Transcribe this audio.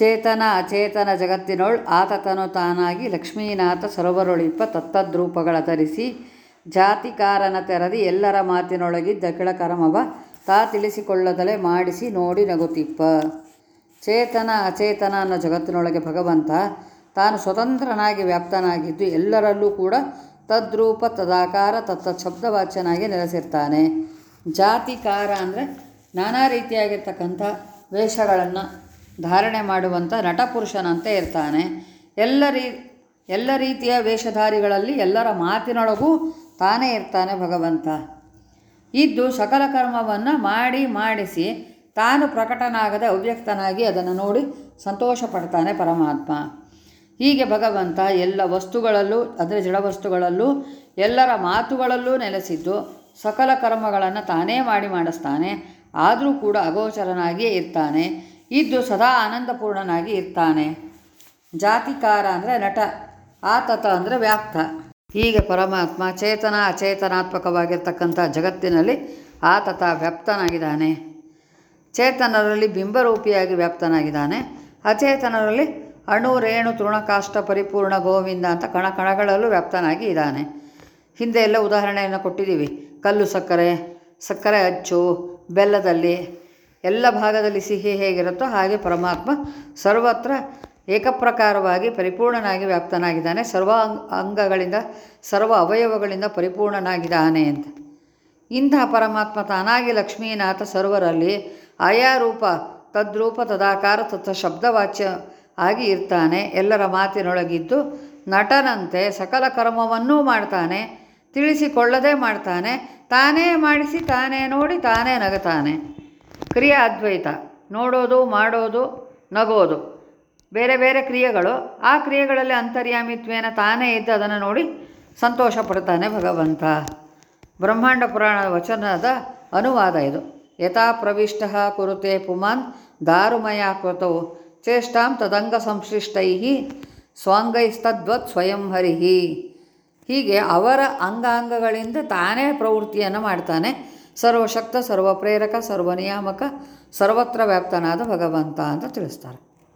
ಚೇತನ ಅಚೇತನ ಜಗತ್ತಿನೊಳ್ ಆತತನು ತಾನಾಗಿ ಲಕ್ಷ್ಮೀನಾಥ ಸರೋವರೊಳಿಪ ತತ್ತದ್ರೂಪಗಳ ಧರಿಸಿ ಜಾತಿಕಾರನ ತೆರದಿ ಎಲ್ಲರ ಮಾತಿನೊಳಗಿದ್ದ ಕಿಳಕರಮವ ತಾ ತಿಳಿಸಿಕೊಳ್ಳದಲೆ ಮಾಡಿಸಿ ನೋಡಿ ನಗುತಿಪ್ಪ. ಚೇತನ ಅಚೇತನ ಅನ್ನೋ ಜಗತ್ತಿನೊಳಗೆ ಭಗವಂತ ತಾನು ಸ್ವತಂತ್ರನಾಗಿ ವ್ಯಾಪ್ತನಾಗಿದ್ದು ಎಲ್ಲರಲ್ಲೂ ಕೂಡ ತದ್ರೂಪ, ತದಾಕಾರ ತತ್ತ ಶಬ್ದವಾಚ್ಯನಾಗಿ ನೆಲೆಸಿರ್ತಾನೆ. ಜಾತಿಕಾರ ಅಂದರೆ ನಾನಾ ರೀತಿಯಾಗಿರ್ತಕ್ಕಂಥ ವೇಷಗಳನ್ನು ಧಾರಣೆ ಮಾಡುವಂಥ ನಟಪುರುಷನಂತೆ ಇರ್ತಾನೆ. ಎಲ್ಲ ರೀ, ಎಲ್ಲ ರೀತಿಯ ವೇಷಧಾರಿಗಳಲ್ಲಿ ಎಲ್ಲರ ಮಾತಿನೊಳಗೂ ತಾನೇ ಇರ್ತಾನೆ ಭಗವಂತ. ಇದ್ದು ಸಕಲ ಕರ್ಮವನ್ನು ಮಾಡಿ ಮಾಡಿಸಿ ತಾನು ಪ್ರಕಟನಾಗದ ಅವ್ಯಕ್ತನಾಗಿ ಅದನ್ನು ನೋಡಿ ಸಂತೋಷ ಪಡ್ತಾನೆ ಪರಮಾತ್ಮ. ಹೀಗೆ ಭಗವಂತ ಎಲ್ಲ ವಸ್ತುಗಳಲ್ಲೂ, ಅಂದರೆ ಜಡವಸ್ತುಗಳಲ್ಲೂ ಎಲ್ಲರ ಮಾತುಗಳಲ್ಲೂ ನೆಲೆಸಿದ್ದು ಸಕಲ ಕರ್ಮಗಳನ್ನು ತಾನೇ ಮಾಡಿ ಮಾಡಿಸ್ತಾನೆ. ಆದರೂ ಕೂಡ ಅಗೋಚರನಾಗಿಯೇ ಇರ್ತಾನೆ. ಇದ್ದು ಸದಾ ಆನಂದಪೂರ್ಣನಾಗಿ ಇರ್ತಾನೆ. ಜಾತಿಕಾರ ಅಂದರೆ ನಟ, ಆತತ ಅಂದರೆ ವ್ಯಾಪ್ತ. ಹೀಗೆ ಪರಮಾತ್ಮ ಚೇತನ ಅಚೇತನಾತ್ಮಕವಾಗಿರ್ತಕ್ಕಂಥ ಜಗತ್ತಿನಲ್ಲಿ ಆತತ ವ್ಯಾಪ್ತನಾಗಿದ್ದಾನೆ. ಚೇತನರಲ್ಲಿ ಬಿಂಬರೂಪಿಯಾಗಿ ವ್ಯಾಪ್ತನಾಗಿದ್ದಾನೆ. ಅಚೇತನರಲ್ಲಿ ಅಣು, ರೇಣು ತೃಣಕಾಷ್ಟ ಪರಿಪೂರ್ಣ ಗೋವಿಂದ ಅಂತ ಕಣ ಕಣಗಳಲ್ಲೂ ವ್ಯಾಪ್ತನಾಗಿ ಇದ್ದಾನೆ. ಹಿಂದೆ ಎಲ್ಲ ಉದಾಹರಣೆಯನ್ನು ಕೊಟ್ಟಿದ್ದೀವಿ. ಕಲ್ಲು ಸಕ್ಕರೆ ಸಕ್ಕರೆ ಅಚ್ಚು, ಬೆಲ್ಲದಲ್ಲಿ ಎಲ್ಲ ಭಾಗದಲ್ಲಿ ಸಿಹಿ ಹೇಗಿರುತ್ತೋ ಹಾಗೆ ಪರಮಾತ್ಮ ಸರ್ವತ್ರ ಏಕಪ್ರಕಾರವಾಗಿ ಪರಿಪೂರ್ಣನಾಗಿ ವ್ಯಾಪ್ತನಾಗಿದ್ದಾನೆ. ಸರ್ವ ಅಂಗಗಳಿಂದ, ಸರ್ವ ಅವಯವಗಳಿಂದ ಪರಿಪೂರ್ಣನಾಗಿದ್ದಾನೆ ಅಂತ. ಇಂತಹ ಪರಮಾತ್ಮ ತಾನಾಗಿ ಲಕ್ಷ್ಮೀನಾಥ ಸರ್ವರಲ್ಲಿ ಆಯಾ ರೂಪ ತದ್ರೂಪ ತದಾಕಾರ ತತ್ವ ಶಬ್ದವಾಚ್ಯ ಆಗಿ ಇರ್ತಾನೆ. ಎಲ್ಲರ ಮಾತಿನೊಳಗಿದ್ದು ನಟನಂತೆ ಸಕಲ ಕರ್ಮವನ್ನೂ ಮಾಡ್ತಾನೆ, ತಿಳಿಸಿಕೊಳ್ಳದೆ ಮಾಡ್ತಾನೆ. ತಾನೇ ಮಾಡಿಸಿ, ತಾನೇ ನೋಡಿ, ತಾನೇ ನಗತಾನೆ. ಕ್ರಿಯಾ ಅದ್ವೈತ. ನೋಡೋದು, ಮಾಡೋದು, ನಗೋದು. ಬೇರೆ ಬೇರೆ ಕ್ರಿಯೆಗಳು. ಆ ಕ್ರಿಯೆಗಳಲ್ಲಿ ಅಂತರ್ಯಾಮಿತ್ವೇನ ತಾನೇ ಇದ್ದು ಅದನ್ನು ನೋಡಿ ಸಂತೋಷ ಪಡ್ತಾನೆ ಭಗವಂತ. ಬ್ರಹ್ಮಾಂಡ ಪುರಾಣ ವಚನದ ಅನುವಾದ ಇದು. ಯಥಾ ಪ್ರವಿಷ್ಟ ಕುರುತೆ ಪುಮಾನ್ ದಾರುಮಯ ಕೃತವು ಚೇಷ್ಟಾಂ ತದಂಗ ಸಂಶ್ಲಿಷ್ಟೈ ಸ್ವಾಂಗೈಸ್ತದ್ವತ್ ಸ್ವಯಂ ಹರಿಹಿ ಹೀಗೆ ಅವರ ಅಂಗಾಂಗಗಳಿಂದ ತಾನೇ ಪ್ರವೃತ್ತಿಯನ್ನು ಮಾಡ್ತಾನೆ. ಸರ್ವಶಕ್ತ ಸರ್ವಪ್ರೇರಕ ಸರ್ವನಿಯಾಮಕ ಸರ್ವತ್ರ ವ್ಯಾಪ್ತನಾದ ಭಗವಂತ ಅಂತ ತಿಳಿಸ್ತಾರೆ.